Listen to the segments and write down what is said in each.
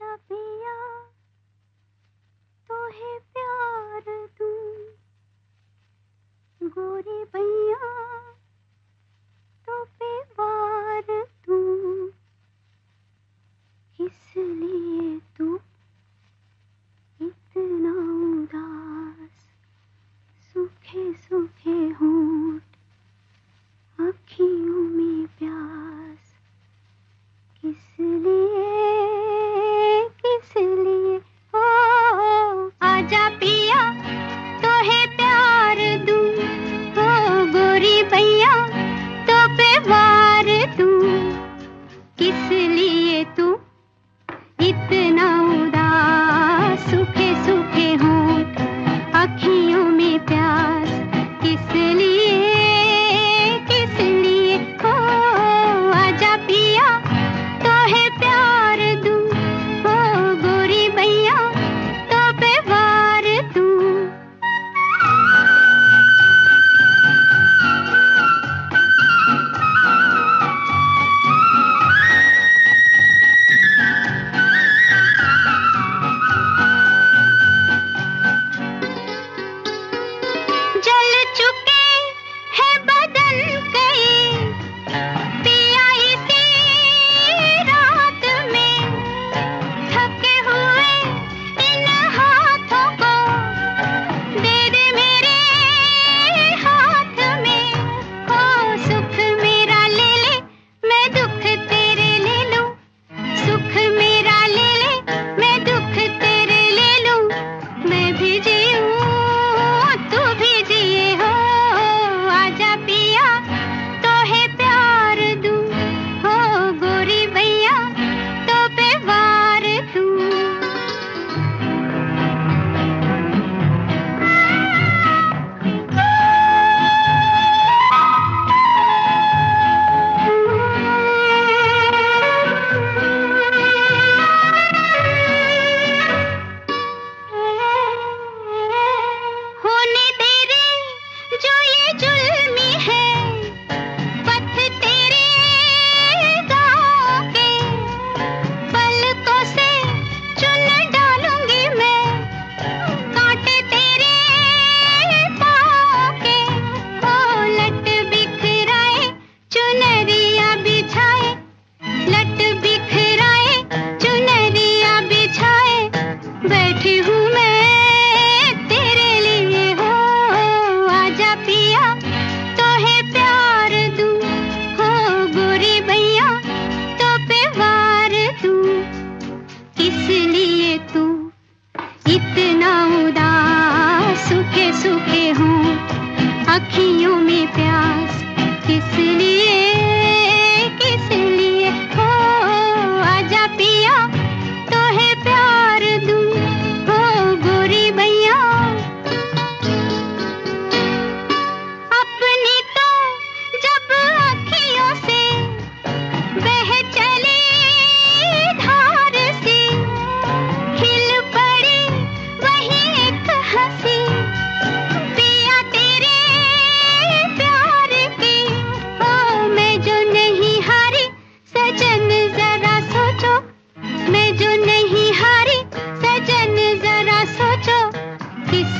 आजा पिया तो है प्यार तू गोरे भैया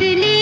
इसलिए